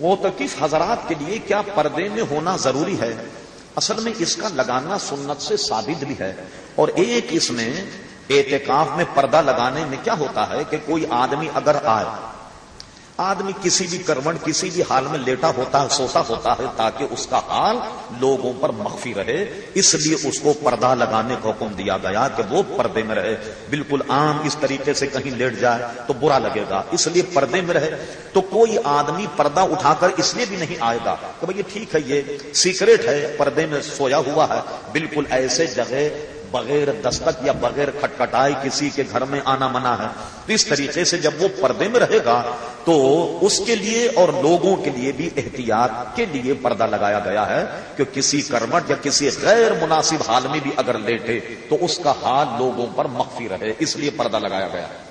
موتقف حضرات کے لیے کیا پردے میں ہونا ضروری ہے؟ اصل میں اس کا لگانا سنت سے ثابت بھی ہے۔ اور ایک اس میں اعتکاف میں پردہ لگانے میں کیا ہوتا ہے کہ کوئی آدمی اگر آئے آدمی کسی بھی کروٹ کسی بھی حال میں لیٹا ہوتا ہے، سوتا ہوتا ہے تاکہ اس کا حال لوگوں پر مخفی رہے۔ اس لیے اس کو پردہ لگانے کا حکم دیا گیا کہ وہ پردے میں رہے۔ بالکل عام اس طریقے سے کہیں لیٹ جائے تو برا لگے گا۔ اس لیے پردے میں رہے تو کوئی آدمی پردہ اٹھا کر اس لیے بھی نہیں آئے گا کہ بھائی ٹھیک ہے، یہ سیکریٹ ہے، پردے میں سویا ہوا ہے۔ بالکل ایسے جگہ بغیر دستک یا بغیر کھٹکھٹائے کسی کے گھر میں آنا منع ہے۔ تو اس طریقے سے جب وہ پردے میں رہے گا، تو اس کے لیے اور لوگوں کے لیے بھی احتیاط کے لیے پردہ لگایا گیا ہے۔ کہ کسی کرمٹ یا کسی غیر مناسب حال میں بھی اگر لیٹے، تو اس کا حال لوگوں پر مخفی رہے۔ اس لیے پردہ لگایا گیا۔ ہے